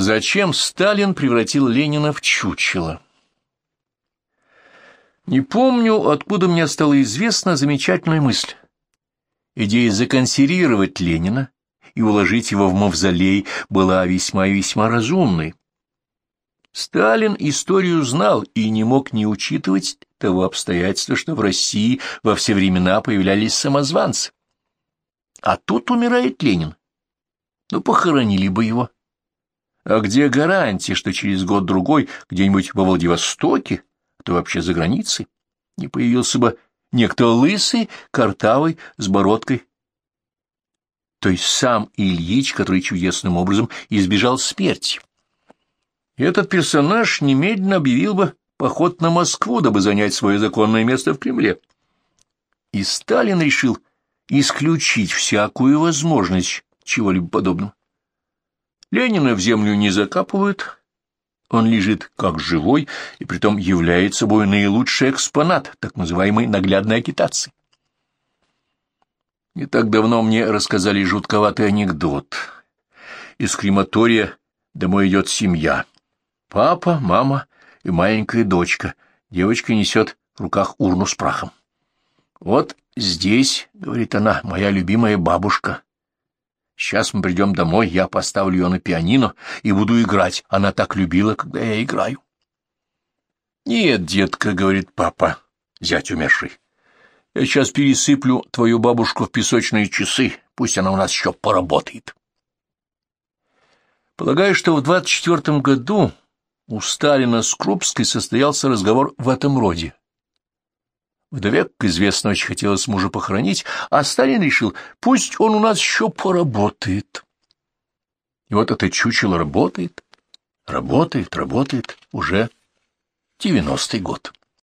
Зачем Сталин превратил Ленина в чучело? Не помню, откуда мне стала известна замечательная мысль. Идея законсервировать Ленина и уложить его в мавзолей была весьма и весьма разумной. Сталин историю знал и не мог не учитывать того обстоятельства, что в России во все времена появлялись самозванцы. А тут умирает Ленин. Ну, похоронили бы его. А где гарантия, что через год-другой где-нибудь во Владивостоке, а то вообще за границей, не появился бы некто лысый, картавый, с бородкой? То есть сам Ильич, который чудесным образом избежал смерти. Этот персонаж немедленно объявил бы поход на Москву, дабы занять свое законное место в Кремле. И Сталин решил исключить всякую возможность чего-либо подобного. Ленина в землю не закапывают, он лежит как живой и притом является собой наилучший экспонат так называемой наглядной агитации. Не так давно мне рассказали жутковатый анекдот. Из крематория домой идет семья. Папа, мама и маленькая дочка. Девочка несет в руках урну с прахом. «Вот здесь, — говорит она, — моя любимая бабушка. Сейчас мы придем домой, я поставлю ее на пианино и буду играть. Она так любила, когда я играю». «Нет, детка, — говорит папа, зять умерший, — я сейчас пересыплю твою бабушку в песочные часы, пусть она у нас еще поработает». Полагаю, что в двадцать четвертом году у Сталина с Крупской состоялся разговор в этом роде. Вдове, как известно, очень хотелось мужа похоронить, а Сталин решил, пусть он у нас еще поработает. И вот это чучело работает, работает, работает уже девяностый год.